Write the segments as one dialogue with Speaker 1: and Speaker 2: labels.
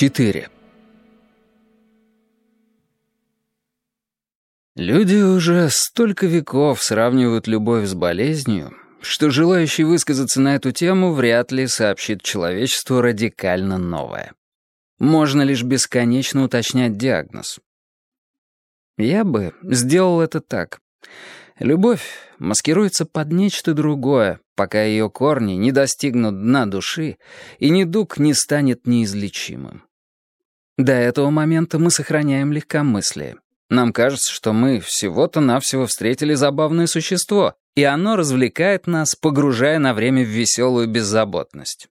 Speaker 1: 4. Люди уже столько веков сравнивают любовь с болезнью, что желающий высказаться на эту тему вряд ли сообщит человечеству радикально новое. Можно лишь бесконечно уточнять диагноз. Я бы сделал это так. Любовь маскируется под нечто другое, пока ее корни не достигнут дна души и недуг не станет неизлечимым. До этого момента мы сохраняем легкомыслие. Нам кажется, что мы всего-то навсего встретили забавное существо, и оно развлекает нас, погружая на время в веселую беззаботность.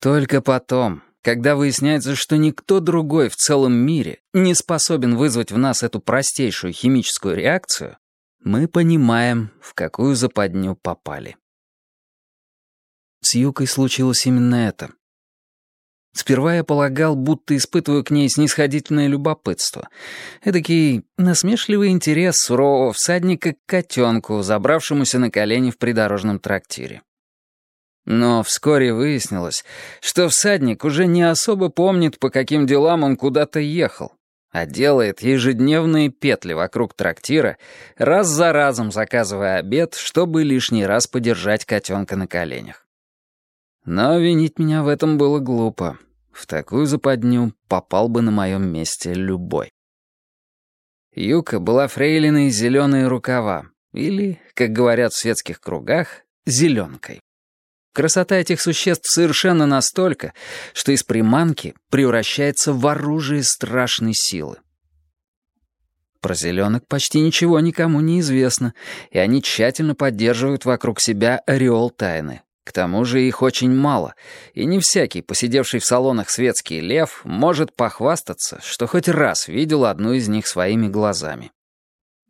Speaker 1: Только потом, когда выясняется, что никто другой в целом мире не способен вызвать в нас эту простейшую химическую реакцию, мы понимаем, в какую западню попали. С Юкой случилось именно это. Сперва я полагал, будто испытываю к ней снисходительное любопытство. Эдакий насмешливый интерес сурового всадника к котенку, забравшемуся на колени в придорожном трактире. Но вскоре выяснилось, что всадник уже не особо помнит, по каким делам он куда-то ехал, а делает ежедневные петли вокруг трактира, раз за разом заказывая обед, чтобы лишний раз подержать котенка на коленях. Но винить меня в этом было глупо. В такую западню попал бы на моем месте любой. Юка была фрейлиной зеленые рукава, или, как говорят в светских кругах, зеленкой. Красота этих существ совершенно настолько, что из приманки превращается в оружие страшной силы. Про зеленок почти ничего никому не известно, и они тщательно поддерживают вокруг себя ореол тайны. К тому же их очень мало, и не всякий, посидевший в салонах светский лев, может похвастаться, что хоть раз видел одну из них своими глазами.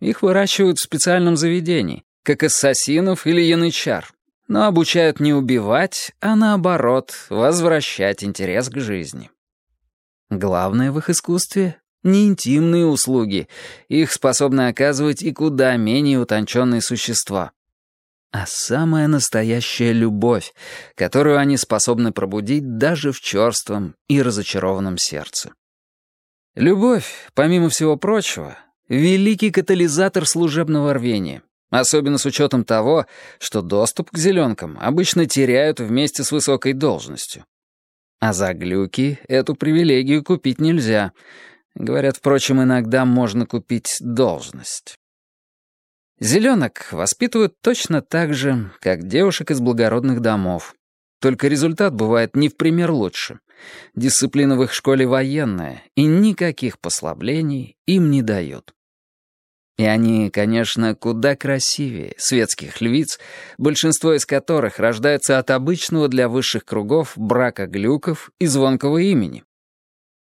Speaker 1: Их выращивают в специальном заведении, как ассасинов или янычар, но обучают не убивать, а наоборот, возвращать интерес к жизни. Главное в их искусстве — не интимные услуги, их способны оказывать и куда менее утонченные существа, а самая настоящая любовь, которую они способны пробудить даже в черством и разочарованном сердце. Любовь, помимо всего прочего, — великий катализатор служебного рвения — Особенно с учетом того, что доступ к зеленкам обычно теряют вместе с высокой должностью. А за глюки эту привилегию купить нельзя. Говорят, впрочем, иногда можно купить должность. Зеленок воспитывают точно так же, как девушек из благородных домов. Только результат бывает не в пример лучше. Дисциплина в их школе военная, и никаких послаблений им не дают. И они, конечно, куда красивее светских львиц, большинство из которых рождается от обычного для высших кругов брака глюков и звонкого имени.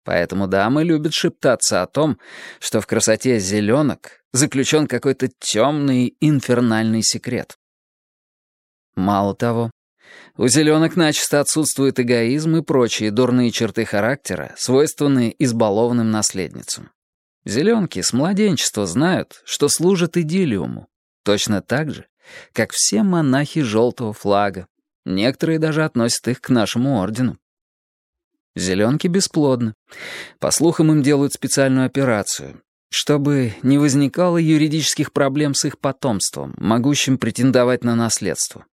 Speaker 1: Поэтому дамы любят шептаться о том, что в красоте зеленок заключен какой-то темный инфернальный секрет. Мало того, у зеленок начисто отсутствует эгоизм и прочие дурные черты характера, свойственные избалованным наследницам. Зеленки с младенчества знают, что служат идиллиуму, точно так же, как все монахи желтого флага. Некоторые даже относят их к нашему ордену. Зеленки бесплодны. По слухам, им делают специальную операцию, чтобы не возникало юридических проблем с их потомством, могущим претендовать на наследство.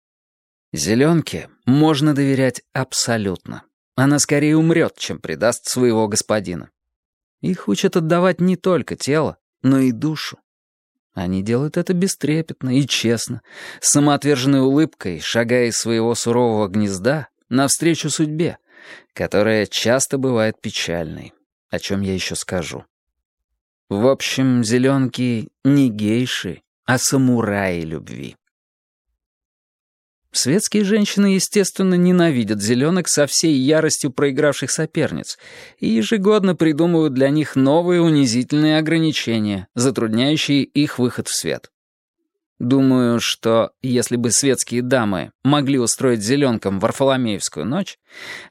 Speaker 1: Зеленке можно доверять абсолютно. Она скорее умрет, чем предаст своего господина. Их учат отдавать не только тело, но и душу. Они делают это бестрепетно и честно, с самоотверженной улыбкой, шагая из своего сурового гнезда навстречу судьбе, которая часто бывает печальной, о чем я еще скажу. В общем, зеленки не гейши, а самураи любви. Светские женщины, естественно, ненавидят зеленок со всей яростью проигравших соперниц и ежегодно придумывают для них новые унизительные ограничения, затрудняющие их выход в свет. Думаю, что если бы светские дамы могли устроить зеленкам Варфоломеевскую ночь,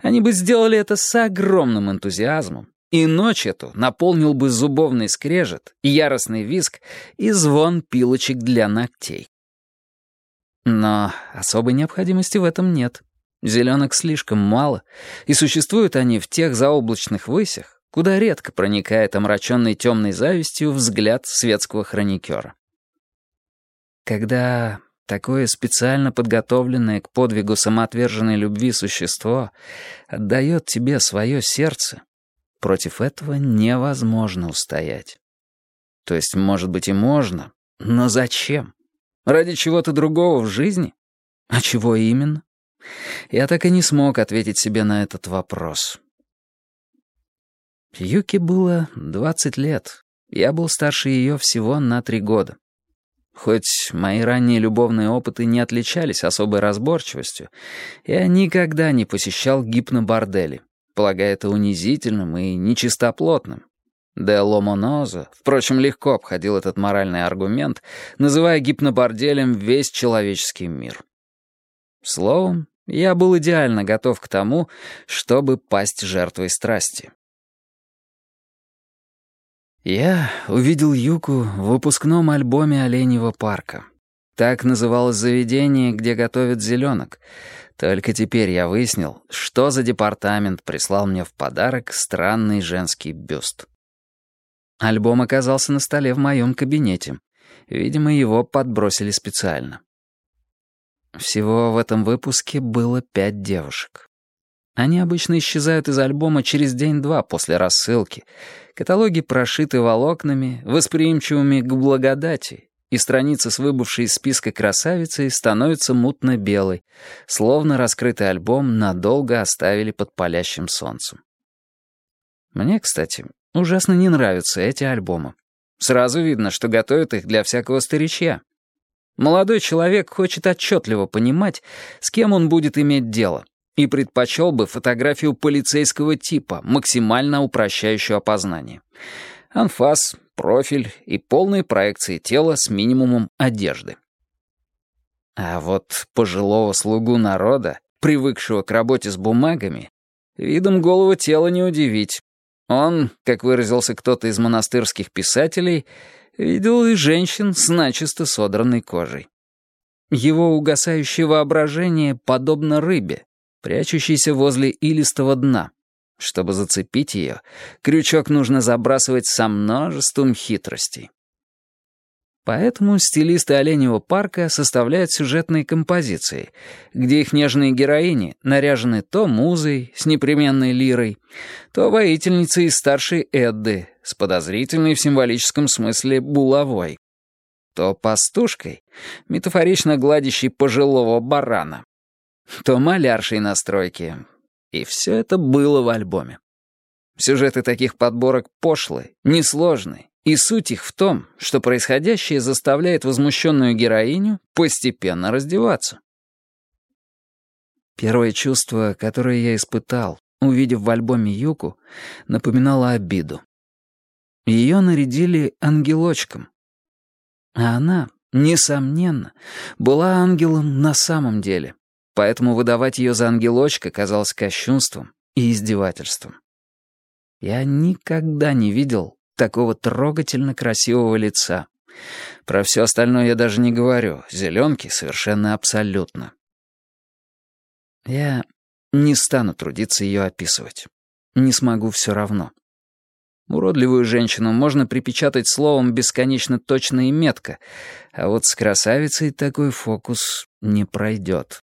Speaker 1: они бы сделали это с огромным энтузиазмом, и ночь эту наполнил бы зубовный скрежет, яростный виск и звон пилочек для ногтей. Но особой необходимости в этом нет. Зеленок слишком мало, и существуют они в тех заоблачных высях, куда редко проникает омраченный темной завистью взгляд светского хроникера. Когда такое специально подготовленное к подвигу самоотверженной любви существо отдает тебе свое сердце, против этого невозможно устоять. То есть, может быть, и можно, но зачем? Ради чего-то другого в жизни? А чего именно? Я так и не смог ответить себе на этот вопрос. Юке было 20 лет. Я был старше ее всего на три года. Хоть мои ранние любовные опыты не отличались особой разборчивостью, я никогда не посещал гипнобордели, полагая это унизительным и нечистоплотным. Де Ломонозо, впрочем, легко обходил этот моральный аргумент, называя гипноборделем весь человеческий мир. Словом, я был идеально готов к тому, чтобы пасть жертвой страсти. Я увидел Юку в выпускном альбоме «Оленьего парка». Так называлось заведение, где готовят зеленок. Только теперь я выяснил, что за департамент прислал мне в подарок странный женский бюст. Альбом оказался на столе в моем кабинете. Видимо, его подбросили специально. Всего в этом выпуске было пять девушек. Они обычно исчезают из альбома через день-два после рассылки. Каталоги прошиты волокнами, восприимчивыми к благодати, и страница с выбывшей из списка красавицей становится мутно-белой, словно раскрытый альбом надолго оставили под палящим солнцем. Мне, кстати, ужасно не нравятся эти альбомы. Сразу видно, что готовят их для всякого старичья. Молодой человек хочет отчетливо понимать, с кем он будет иметь дело, и предпочел бы фотографию полицейского типа, максимально упрощающую опознание. Анфас, профиль и полные проекции тела с минимумом одежды. А вот пожилого слугу народа, привыкшего к работе с бумагами, видом голого тела не удивить. Он, как выразился кто-то из монастырских писателей, Видел и женщин с начисто содранной кожей. Его угасающее воображение подобно рыбе, прячущейся возле илистого дна. Чтобы зацепить ее, крючок нужно забрасывать со множеством хитростей. Поэтому стилисты «Оленевого парка» составляют сюжетные композиции, где их нежные героини наряжены то музой с непременной лирой, то воительницей из старшей Эдды с подозрительной в символическом смысле булавой, то пастушкой, метафорично гладящей пожилого барана, то маляршей на стройке. И все это было в альбоме. Сюжеты таких подборок пошлые, несложные, и суть их в том, что происходящее заставляет возмущенную героиню постепенно раздеваться. Первое чувство, которое я испытал, увидев в альбоме Юку, напоминало обиду. Ее нарядили ангелочком. А она, несомненно, была ангелом на самом деле, поэтому выдавать ее за ангелочка казалось кощунством и издевательством. Я никогда не видел такого трогательно красивого лица. Про все остальное я даже не говорю. Зеленки совершенно абсолютно. Я не стану трудиться ее описывать. Не смогу все равно. Уродливую женщину можно припечатать словом бесконечно точно и метко, а вот с красавицей такой фокус не пройдет.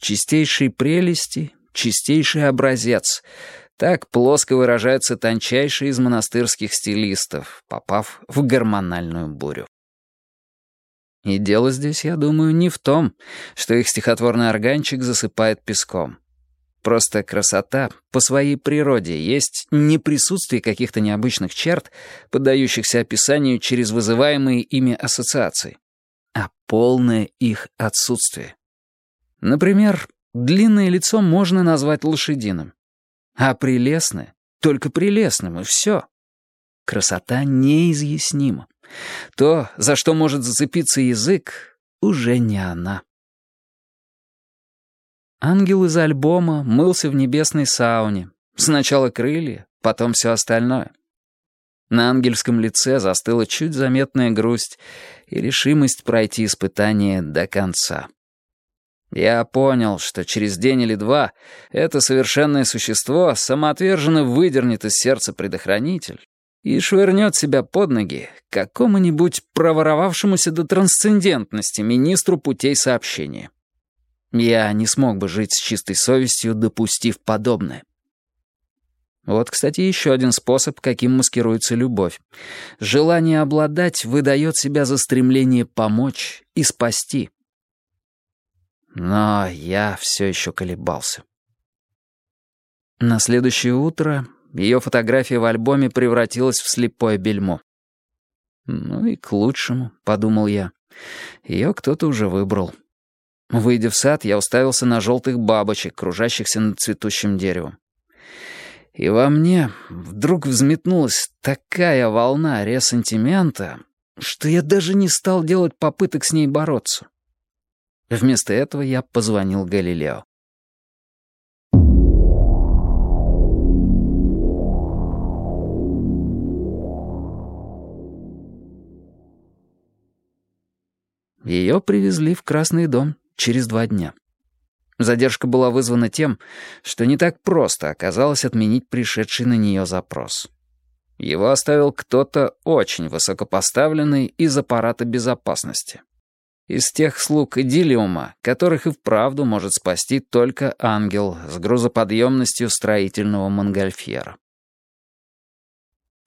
Speaker 1: Чистейшей прелести, чистейший образец — так плоско выражаются тончайшие из монастырских стилистов, попав в гормональную бурю. И дело здесь, я думаю, не в том, что их стихотворный органчик засыпает песком. Просто красота по своей природе есть не присутствие каких-то необычных черт, поддающихся описанию через вызываемые ими ассоциации, а полное их отсутствие. Например, длинное лицо можно назвать лошадиным, а прелестное — только прелестным, и все. Красота неизъяснима. То, за что может зацепиться язык, уже не она. Ангел из альбома мылся в небесной сауне. Сначала крылья, потом все остальное. На ангельском лице застыла чуть заметная грусть и решимость пройти испытание до конца. Я понял, что через день или два это совершенное существо самоотверженно выдернет из сердца предохранитель и швырнет себя под ноги какому-нибудь проворовавшемуся до трансцендентности министру путей сообщения. Я не смог бы жить с чистой совестью, допустив подобное. Вот, кстати, еще один способ, каким маскируется любовь. Желание обладать выдает себя за стремление помочь и спасти. Но я все еще колебался. На следующее утро ее фотография в альбоме превратилась в слепое бельмо. «Ну и к лучшему», — подумал я. Ее кто-то уже выбрал. Выйдя в сад, я уставился на желтых бабочек, кружащихся над цветущим деревом. И во мне вдруг взметнулась такая волна ресентимента, что я даже не стал делать попыток с ней бороться. Вместо этого я позвонил Галилео. Ее привезли в Красный дом через два дня. Задержка была вызвана тем, что не так просто оказалось отменить пришедший на нее запрос. Его оставил кто-то очень высокопоставленный из аппарата безопасности. Из тех слуг идиллиума, которых и вправду может спасти только ангел с грузоподъемностью строительного монгольфьера.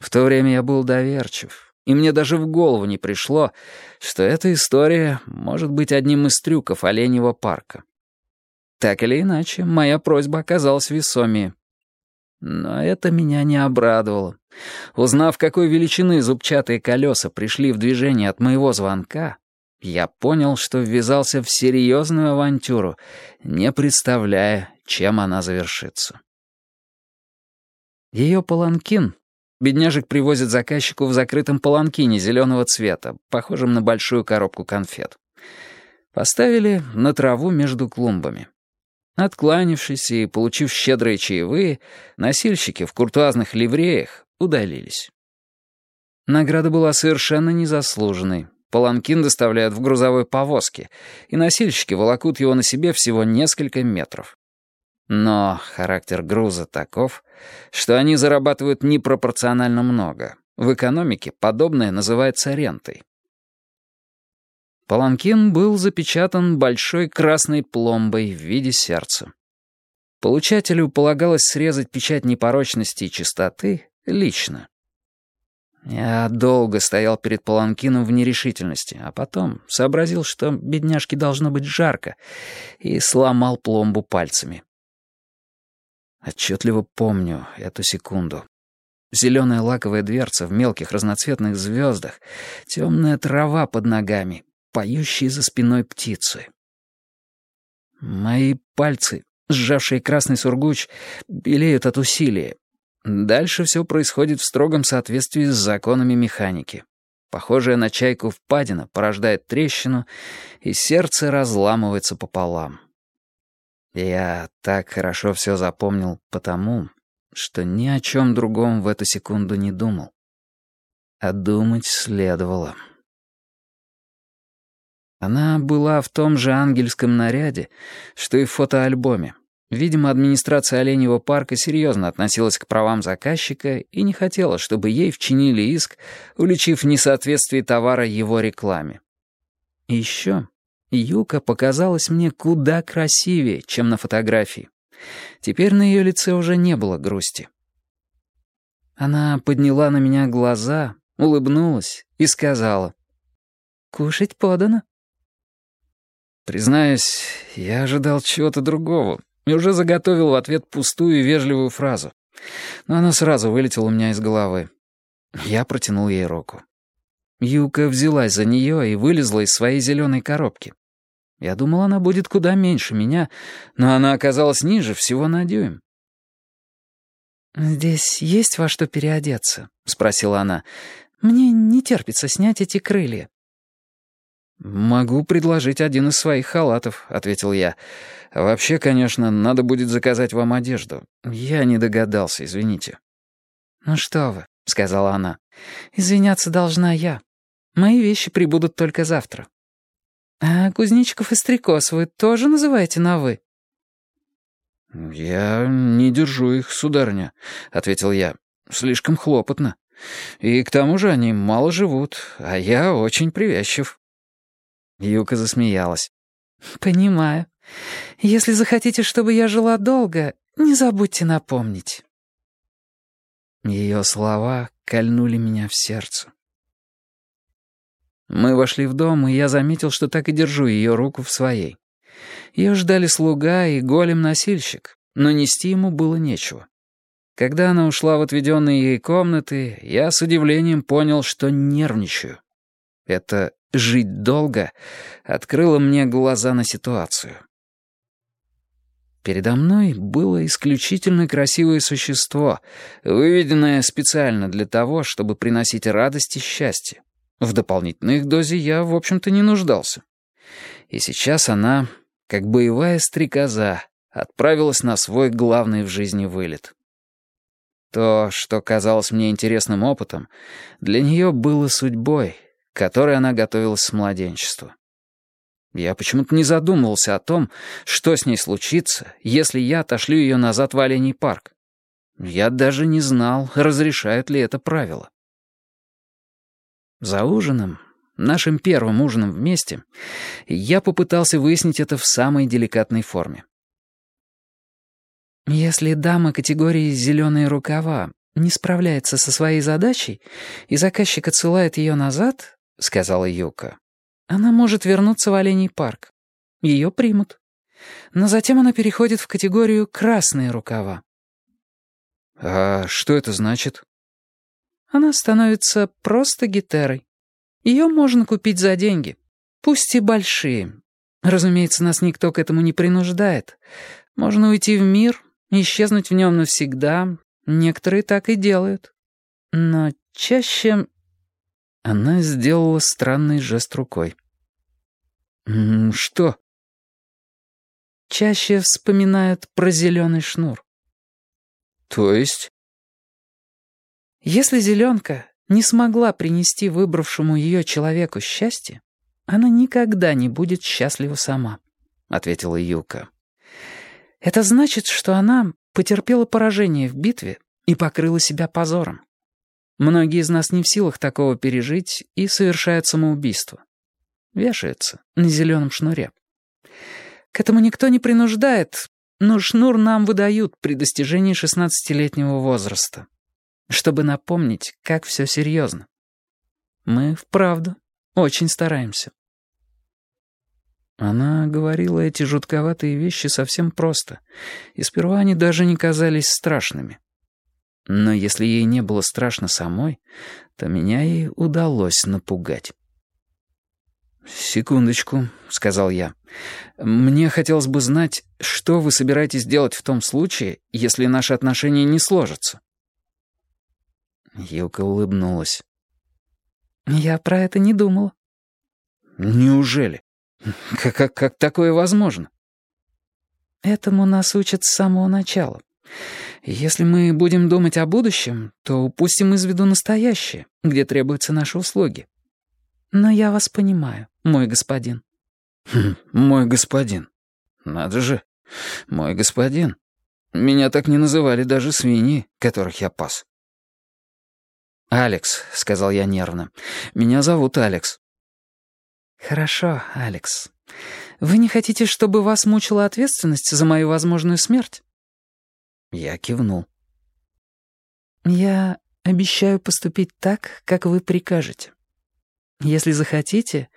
Speaker 1: В то время я был доверчив, и мне даже в голову не пришло, что эта история может быть одним из трюков оленьего парка. Так или иначе, моя просьба оказалась весомее. Но это меня не обрадовало. Узнав, какой величины зубчатые колеса пришли в движение от моего звонка, я понял, что ввязался в серьезную авантюру, не представляя, чем она завершится. Ее паланкин бедняжек привозят заказчику в закрытом паланкине зеленого цвета, похожем на большую коробку конфет. Поставили на траву между клумбами. Откланившись и получив щедрые чаевые, носильщики в куртуазных ливреях удалились. Награда была совершенно незаслуженной. Паланкин доставляют в грузовой повозке, и носильщики волокут его на себе всего несколько метров. Но характер груза таков, что они зарабатывают непропорционально много. В экономике подобное называется рентой. Паланкин был запечатан большой красной пломбой в виде сердца. Получателю полагалось срезать печать непорочности и чистоты лично. Я долго стоял перед Паланкином в нерешительности, а потом сообразил, что бедняжке должно быть жарко, и сломал пломбу пальцами. Отчетливо помню эту секунду. Зеленая лаковая дверца в мелких разноцветных звездах, темная трава под ногами, поющие за спиной птицы. Мои пальцы, сжавшие красный сургуч, белеют от усилия. Дальше все происходит в строгом соответствии с законами механики. Похожая на чайку впадина порождает трещину, и сердце разламывается пополам. Я так хорошо все запомнил потому, что ни о чем другом в эту секунду не думал. А думать следовало. Она была в том же ангельском наряде, что и в фотоальбоме. Видимо, администрация Оленьего парка серьезно относилась к правам заказчика и не хотела, чтобы ей вчинили иск, уличив в несоответствии товара его рекламе. И еще Юка показалась мне куда красивее, чем на фотографии. Теперь на ее лице уже не было грусти. Она подняла на меня глаза, улыбнулась и сказала, «Кушать подано». Признаюсь, я ожидал чего-то другого и уже заготовил в ответ пустую и вежливую фразу. Но она сразу вылетела у меня из головы. Я протянул ей руку. Юка взялась за нее и вылезла из своей зеленой коробки. Я думал, она будет куда меньше меня, но она оказалась ниже всего на дюйм. «Здесь есть во что переодеться?» — спросила она. «Мне не терпится снять эти крылья». «Могу предложить один из своих халатов», — ответил я. «Вообще, конечно, надо будет заказать вам одежду. Я не догадался, извините». «Ну что вы», — сказала она. «Извиняться должна я. Мои вещи прибудут только завтра».
Speaker 2: «А Кузнечиков и Стрекоз вы тоже называете на «вы»?»
Speaker 1: «Я не держу их, сударыня», — ответил я. «Слишком хлопотно. И к тому же они мало живут, а я очень привязчив». Юка засмеялась.
Speaker 2: «Понимаю. Если захотите, чтобы я жила долго, не забудьте напомнить».
Speaker 1: Ее слова кольнули меня в сердце. Мы вошли в дом, и я заметил, что так и держу ее руку в своей. Ее ждали слуга и голем-носильщик, но нести ему было нечего. Когда она ушла в отведенные ей комнаты, я с удивлением понял, что нервничаю. Это «жить долго» открыло мне глаза на ситуацию. Передо мной было исключительно красивое существо, выведенное специально для того, чтобы приносить радость и счастье. В дополнительных дозе я, в общем-то, не нуждался. И сейчас она, как боевая стрекоза, отправилась на свой главный в жизни вылет. То, что казалось мне интересным опытом, для нее было судьбой, к которой она готовилась с младенчества. Я почему-то не задумывался о том, что с ней случится, если я отошлю ее назад в Оленей парк. Я даже не знал, разрешают ли это правила. За ужином, нашим первым ужином вместе, я попытался выяснить это в самой деликатной форме.
Speaker 2: Если дама категории «зеленые рукава» не справляется со своей задачей, и заказчик отсылает ее назад, — сказала Юка, — она может вернуться в Оленей парк. Ее примут. Но затем она переходит в категорию «красные рукава».
Speaker 1: «А что это значит?»
Speaker 2: Она становится просто гитерой. Ее можно купить за деньги, пусть и большие. Разумеется, нас никто к этому не принуждает. Можно уйти в мир, исчезнуть в нем навсегда. Некоторые так и делают. Но чаще... Она сделала странный жест рукой.
Speaker 1: «Что?»
Speaker 2: Чаще вспоминают про зеленый шнур.
Speaker 1: «То есть?»
Speaker 2: Если зеленка не смогла принести выбравшему ее человеку счастье, она никогда не будет счастлива сама, — ответила Юка. Это значит, что она потерпела поражение в битве и покрыла себя позором. Многие из нас не в силах такого пережить и совершают самоубийство. Вешаются на зеленом шнуре. К этому никто не принуждает, но шнур нам выдают при достижении шестнадцатилетнего возраста чтобы напомнить, как все серьезно. Мы, вправду, очень стараемся. Она говорила эти жутковатые вещи совсем просто, и сперва они даже не казались страшными. Но если ей не было страшно самой, то меня ей удалось напугать. «Секундочку», — сказал я. «Мне хотелось бы знать, что вы собираетесь делать в том случае, если наши отношения не сложатся». Юка улыбнулась. «Я про это не думала».
Speaker 1: «Неужели? Как, как, как такое возможно?»
Speaker 2: «Этому нас учат с самого начала. Если мы будем думать о будущем, то упустим из виду настоящее, где требуются наши услуги. Но я вас понимаю, мой господин».
Speaker 1: Хм, «Мой господин. Надо же. Мой господин. Меня так не называли даже свиньи, которых я пас». «Алекс», — сказал я нервно. «Меня зовут Алекс».
Speaker 2: «Хорошо, Алекс. Вы не хотите, чтобы вас мучила ответственность за мою возможную смерть?»
Speaker 1: Я кивнул.
Speaker 2: «Я обещаю поступить так, как вы прикажете. Если захотите,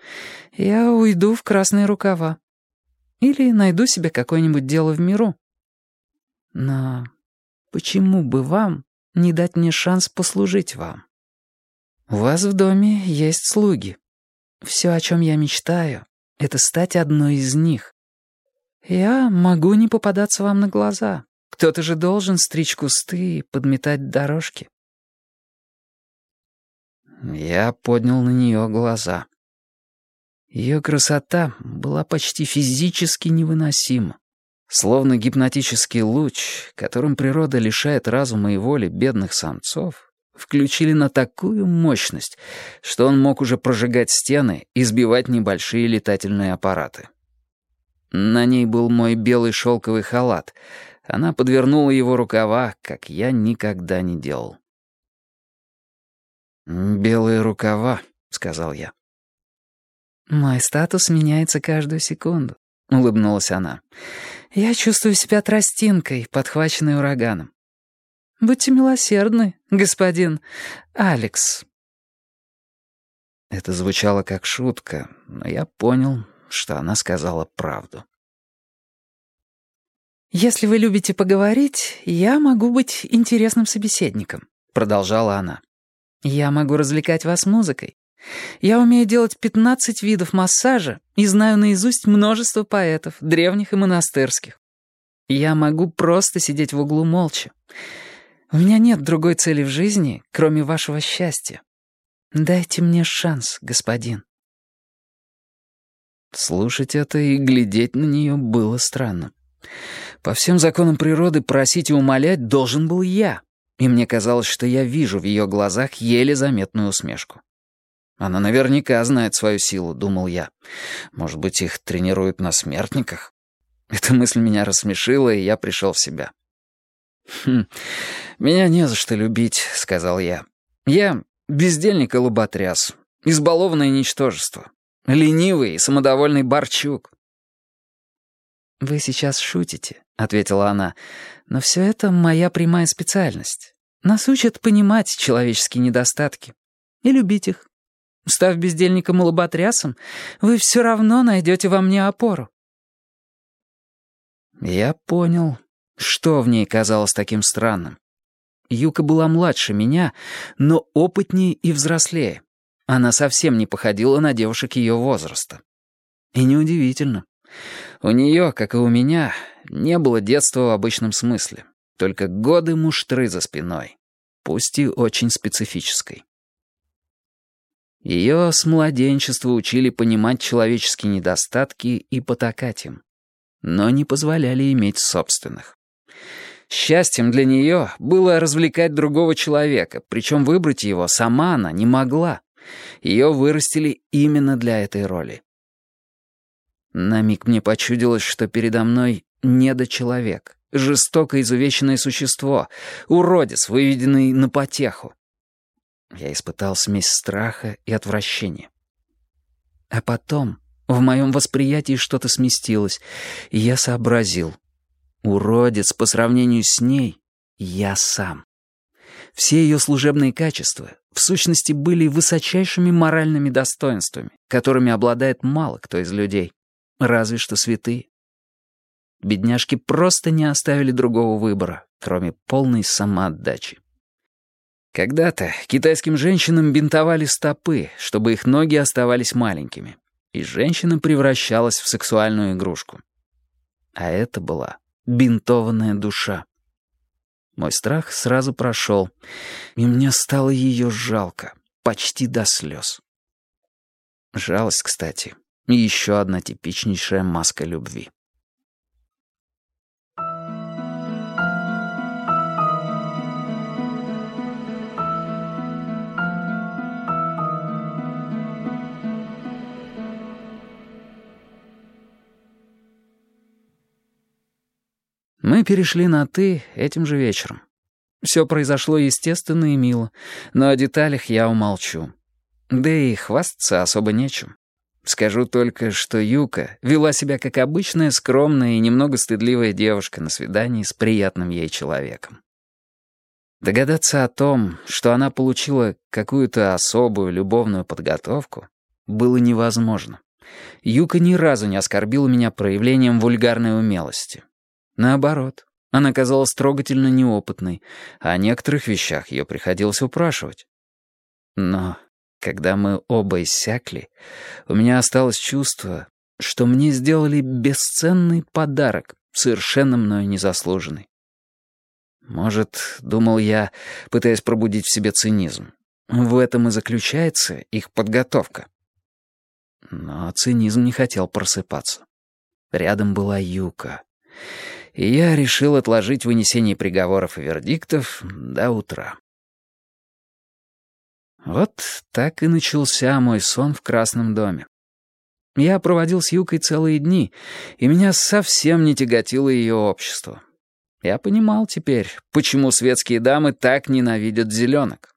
Speaker 2: я уйду в красные рукава. Или найду себе какое-нибудь дело в миру. Но почему бы вам не дать мне шанс послужить вам. У вас в доме есть слуги. Все, о чем я мечтаю, это стать одной из них. Я могу не попадаться вам на глаза. Кто-то же должен стричь кусты и подметать дорожки.
Speaker 1: Я поднял на нее глаза. Ее красота была почти физически невыносима. Словно гипнотический луч, которым природа лишает разума и воли бедных самцов, включили на такую мощность, что он мог уже прожигать стены и сбивать небольшие летательные аппараты. На ней был мой белый шелковый халат. Она подвернула его рукава, как я никогда не делал. «Белые рукава», — сказал я.
Speaker 2: «Мой статус меняется каждую секунду», — улыбнулась она. «Я чувствую себя тростинкой, подхваченной ураганом. Будьте милосердны, господин Алекс».
Speaker 1: Это звучало как шутка, но я понял, что она сказала правду.
Speaker 2: «Если вы любите поговорить, я могу быть интересным собеседником», — продолжала она. «Я могу развлекать вас музыкой. Я умею делать 15 видов массажа и знаю наизусть множество поэтов, древних и монастырских. Я могу просто сидеть в углу молча. У меня нет другой цели в жизни, кроме вашего счастья. Дайте мне шанс, господин».
Speaker 1: Слушать это и глядеть на нее было странно. По всем законам природы просить и умолять должен был я, и мне казалось, что я вижу в ее глазах еле заметную усмешку. Она наверняка знает свою силу, думал я. Может быть, их тренируют на смертниках? Эта мысль меня рассмешила, и я пришел в себя. «Хм, меня не за что любить», — сказал я. «Я бездельник и лоботряс, избалованное ничтожество, ленивый и самодовольный Барчук».
Speaker 2: «Вы сейчас шутите», — ответила она, «но все это моя прямая специальность. Нас учат понимать человеческие недостатки и любить их. Став бездельником и лоботрясом, вы все равно найдете во мне опору».
Speaker 1: Я понял, что в ней казалось таким странным. Юка была младше меня, но опытнее и взрослее. Она совсем не походила на девушек ее возраста. И неудивительно. У нее, как и у меня, не было детства в обычном смысле, только годы муштры за спиной, пусть и очень специфической. Ее с младенчества учили понимать человеческие недостатки и потакать им, но не позволяли иметь собственных. Счастьем для нее было развлекать другого человека, причем выбрать его сама она не могла. Ее вырастили именно для этой роли. На миг мне почудилось, что передо мной недочеловек, жестоко изувеченное существо, уродец, выведенный на потеху. Я испытал смесь страха и отвращения. А потом в моем восприятии что-то сместилось, и я сообразил. Уродец по сравнению с ней — я сам. Все ее служебные качества, в сущности, были высочайшими моральными достоинствами, которыми обладает мало кто из людей, разве что святые. Бедняжки просто не оставили другого выбора, кроме полной самоотдачи. Когда-то китайским женщинам бинтовали стопы, чтобы их ноги оставались маленькими, и женщина превращалась в сексуальную игрушку. А это была бинтованная душа. Мой страх сразу прошел, и мне стало ее жалко, почти до слез. Жалость, кстати, еще одна типичнейшая маска любви. Мы перешли на «ты» этим же вечером. Все произошло естественно и мило, но о деталях я умолчу. Да и хвастаться особо нечем. Скажу только, что Юка вела себя как обычная скромная и немного стыдливая девушка на свидании с приятным ей человеком. Догадаться о том, что она получила какую-то особую любовную подготовку, было невозможно. Юка ни разу не оскорбила меня проявлением вульгарной умелости. Наоборот, она казалась трогательно неопытной, а о некоторых вещах ее приходилось упрашивать. Но когда мы оба иссякли, у меня осталось чувство, что мне сделали бесценный подарок, совершенно мною незаслуженный. Может, думал я, пытаясь пробудить в себе цинизм, в этом и заключается их подготовка. Но цинизм не хотел просыпаться. Рядом была Юка и я решил отложить вынесение приговоров и вердиктов до утра. Вот так и начался мой сон в Красном доме. Я проводил с Юкой целые дни, и меня совсем не тяготило ее общество. Я понимал теперь, почему светские дамы так ненавидят зеленок.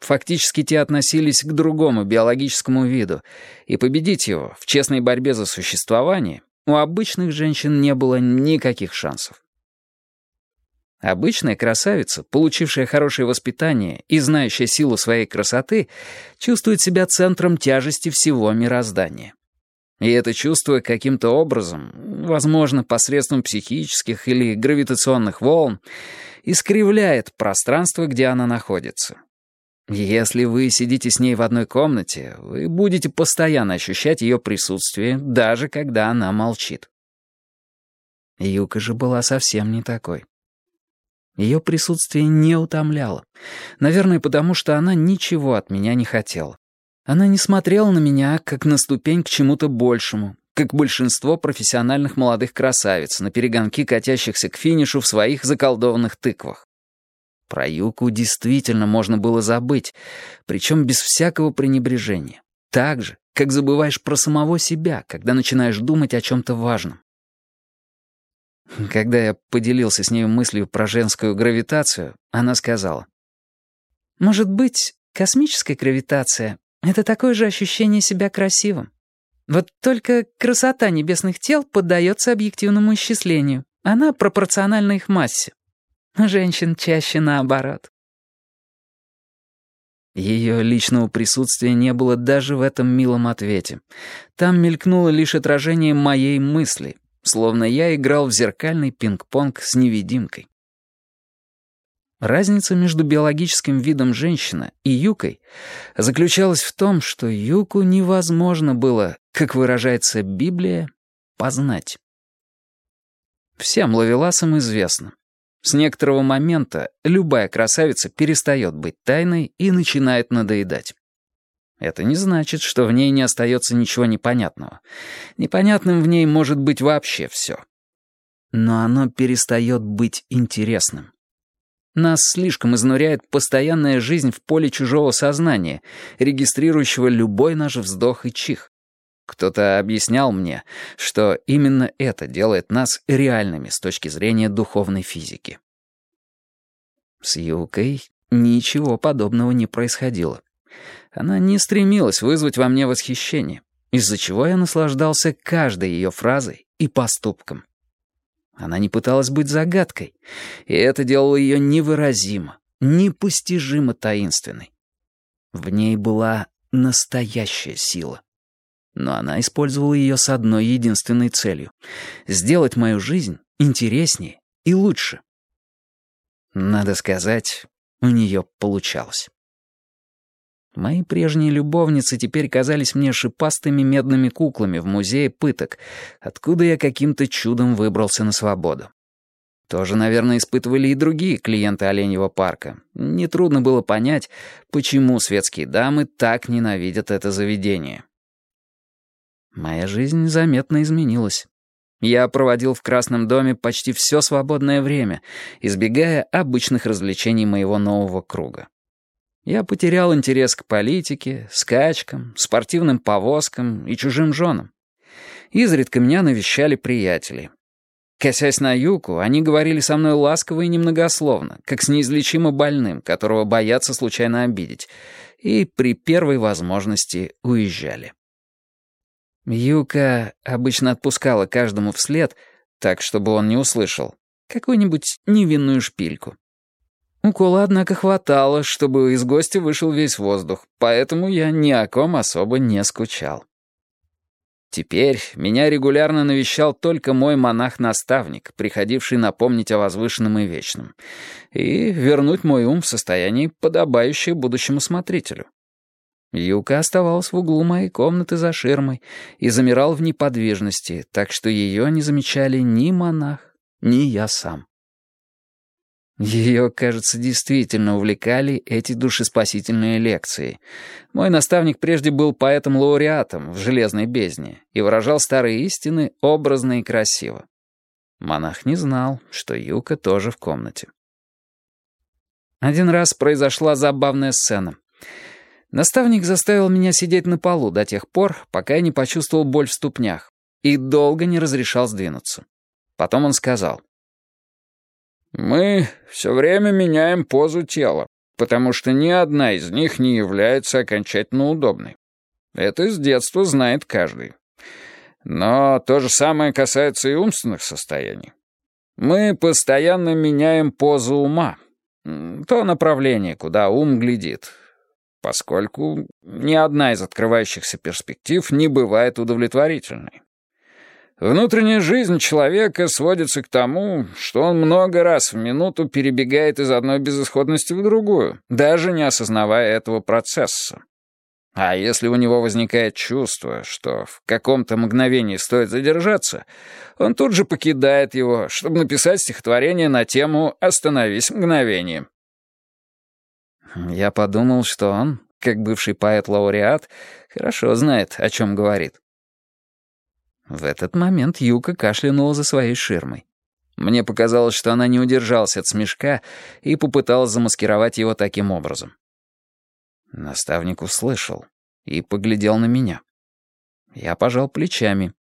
Speaker 1: Фактически те относились к другому биологическому виду, и победить его в честной борьбе за существование у обычных женщин не было никаких шансов. Обычная красавица, получившая хорошее воспитание и знающая силу своей красоты, чувствует себя центром тяжести всего мироздания. И это чувство каким-то образом, возможно, посредством психических или гравитационных волн, искривляет пространство, где она находится. Если вы сидите с ней в одной комнате, вы будете постоянно ощущать ее присутствие, даже когда она молчит. Юка же была совсем не такой. Ее присутствие не утомляло. Наверное, потому что она ничего от меня не хотела. Она не смотрела на меня, как на ступень к чему-то большему, как большинство профессиональных молодых красавиц, на перегонки катящихся к финишу в своих заколдованных тыквах. Про Юку действительно можно было забыть, причем без всякого пренебрежения. Так же, как забываешь про самого себя, когда начинаешь думать о чем-то важном. Когда я поделился с ней мыслью про женскую гравитацию, она сказала.
Speaker 2: «Может быть, космическая гравитация — это такое же ощущение себя красивым. Вот только красота небесных тел поддается объективному исчислению. Она пропорциональна их массе. Женщин чаще наоборот».
Speaker 1: Ее личного присутствия не было даже в этом милом ответе. Там мелькнуло лишь отражение моей мысли — словно я играл в зеркальный пинг-понг с невидимкой. Разница между биологическим видом женщины и юкой заключалась в том, что юку невозможно было, как выражается Библия, познать. Всем ловеласам известно. С некоторого момента любая красавица перестает быть тайной и начинает надоедать. Это не значит, что в ней не остается ничего непонятного. Непонятным в ней может быть вообще все. Но оно перестает быть интересным. Нас слишком изнуряет постоянная жизнь в поле чужого сознания, регистрирующего любой наш вздох и чих. Кто-то объяснял мне, что именно это делает нас реальными с точки зрения духовной физики. С Юкой ничего подобного не происходило. Она не стремилась вызвать во мне восхищение, из-за чего я наслаждался каждой ее фразой и поступком. Она не пыталась быть загадкой, и это делало ее невыразимо, непостижимо таинственной. В ней была настоящая сила. Но она использовала ее с одной единственной целью — сделать мою жизнь интереснее и лучше. Надо сказать, у нее получалось. Мои прежние любовницы теперь казались мне шипастыми медными куклами в музее пыток, откуда я каким-то чудом выбрался на свободу. Тоже, наверное, испытывали и другие клиенты Оленьего парка. Нетрудно было понять, почему светские дамы так ненавидят это заведение. Моя жизнь заметно изменилась. Я проводил в Красном доме почти все свободное время, избегая обычных развлечений моего нового круга. Я потерял интерес к политике, скачкам, спортивным повозкам и чужим женам. Изредка меня навещали приятели. Косясь на Юку, они говорили со мной ласково и немногословно, как с неизлечимо больным, которого боятся случайно обидеть, и при первой возможности уезжали. Юка обычно отпускала каждому вслед, так, чтобы он не услышал, какую-нибудь невинную шпильку. Укола, однако, хватало, чтобы из гостя вышел весь воздух, поэтому я ни о ком особо не скучал. Теперь меня регулярно навещал только мой монах-наставник, приходивший напомнить о возвышенном и вечном, и вернуть мой ум в состояние, подобающее будущему смотрителю. Юка оставалась в углу моей комнаты за ширмой и замирал в неподвижности, так что ее не замечали ни монах, ни я сам. Ее, кажется, действительно увлекали эти душеспасительные лекции. Мой наставник прежде был поэтом-лауреатом в «Железной бездне» и выражал старые истины образно и красиво. Монах не знал, что Юка тоже в комнате. Один раз произошла забавная сцена. Наставник заставил меня сидеть на полу до тех пор, пока я не почувствовал боль в ступнях, и долго не разрешал сдвинуться. Потом он сказал. «Мы все время меняем позу тела, потому что ни одна из них не является окончательно удобной. Это с детства знает каждый. Но то же самое касается и умственных состояний. Мы постоянно меняем позу ума, то направление, куда ум глядит, поскольку ни одна из открывающихся перспектив не бывает удовлетворительной. Внутренняя жизнь человека сводится к тому, что он много раз в минуту перебегает из одной безысходности в другую, даже не осознавая этого процесса. А если у него возникает чувство, что в каком-то мгновении стоит задержаться, он тут же покидает его, чтобы написать стихотворение на тему «Остановись мгновение». Я подумал, что он, как бывший поэт-лауреат, хорошо знает, о чем говорит. В этот момент Юка кашлянула за своей ширмой. Мне показалось, что она не удержалась от смешка и попыталась замаскировать его таким образом. Наставник услышал и поглядел на меня. Я пожал плечами.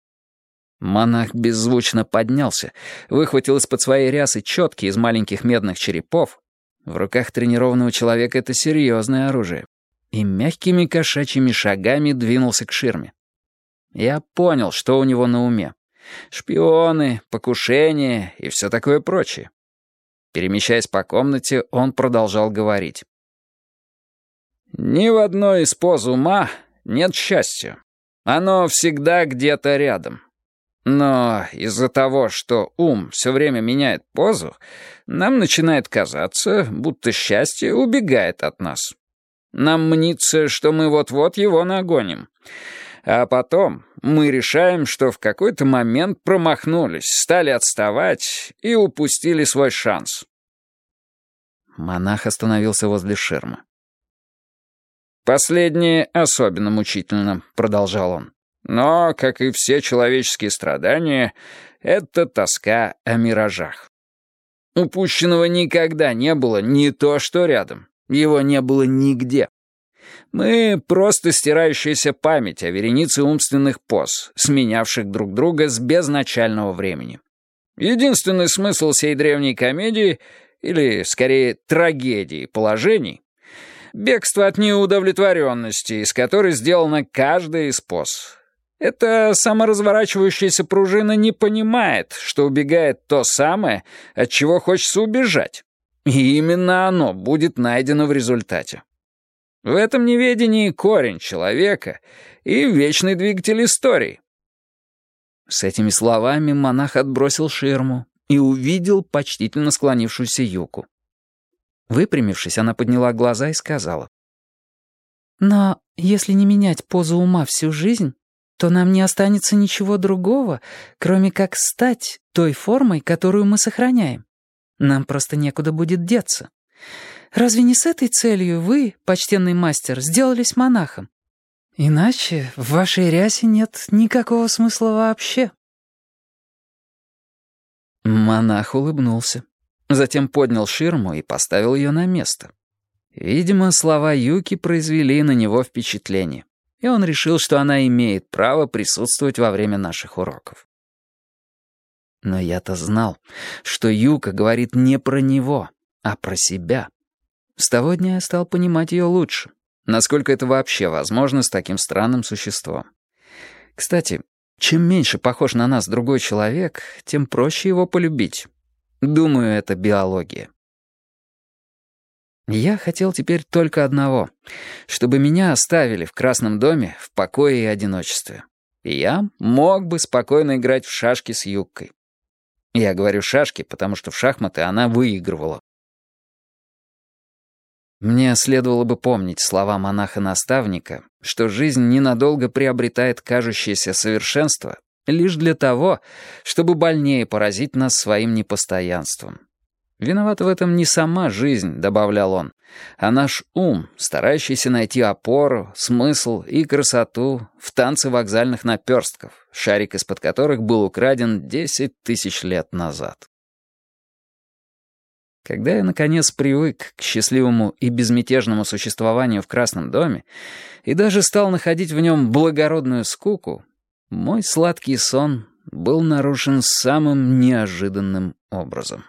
Speaker 1: Монах беззвучно поднялся, выхватил из-под своей рясы четки из маленьких медных черепов. В руках тренированного человека это серьезное оружие. И мягкими кошачьими шагами двинулся к ширме. Я понял, что у него на уме. Шпионы, покушения и все такое прочее. Перемещаясь по комнате, он продолжал говорить. «Ни в одной из поз ума нет счастья. Оно всегда где-то рядом. Но из-за того, что ум все время меняет позу, нам начинает казаться, будто счастье убегает от нас. Нам мнится, что мы вот-вот его нагоним. А потом мы решаем, что в какой-то момент промахнулись, стали отставать и упустили свой шанс. Монах остановился возле ширмы. «Последнее особенно мучительно», — продолжал он. «Но, как и все человеческие страдания, это тоска о миражах. Упущенного никогда не было не то что рядом, его не было нигде. Мы просто стирающаяся память о веренице умственных поз, сменявших друг друга с безначального времени. Единственный смысл сей древней комедии, или, скорее, трагедии положений, бегство от неудовлетворенности, из которой сделана каждая из поз. Эта саморазворачивающаяся пружина не понимает, что убегает то самое, от чего хочется убежать. И именно оно будет найдено в результате. В этом неведении корень человека и вечный двигатель истории. С этими словами монах отбросил ширму и увидел почтительно склонившуюся Юку. Выпрямившись, она подняла глаза и сказала.
Speaker 2: «Но если не менять позу ума всю жизнь, то нам не останется ничего другого, кроме как стать той формой, которую мы сохраняем. Нам просто некуда будет деться. Разве не с этой целью вы, почтенный мастер, сделались монахом? Иначе в вашей рясе нет никакого смысла вообще».
Speaker 1: Монах улыбнулся. Затем поднял ширму и поставил ее на место. Видимо, слова Юки произвели на него впечатление, и он решил, что она имеет право присутствовать во время наших уроков. Но я-то знал, что Юка говорит не про него, а про себя. С того дня я стал понимать ее лучше, насколько это вообще возможно с таким странным существом. Кстати, чем меньше похож на нас другой человек, тем проще его полюбить. Думаю, это биология. Я хотел теперь только одного, чтобы меня оставили в Красном доме в покое и одиночестве. И я мог бы спокойно играть в шашки с Юбкой. Я говорю шашки, потому что в шахматы она выигрывала. Мне следовало бы помнить слова монаха-наставника, что жизнь ненадолго приобретает кажущееся совершенство лишь для того, чтобы больнее поразить нас своим непостоянством. Виновата в этом не сама жизнь, добавлял он, а наш ум, старающийся найти опору, смысл и красоту в танце вокзальных наперстков, шарик из-под которых был украден десять тысяч лет назад. Когда я, наконец, привык к счастливому и безмятежному существованию в Красном доме и даже стал находить в нем благородную скуку, мой сладкий сон был нарушен самым неожиданным образом.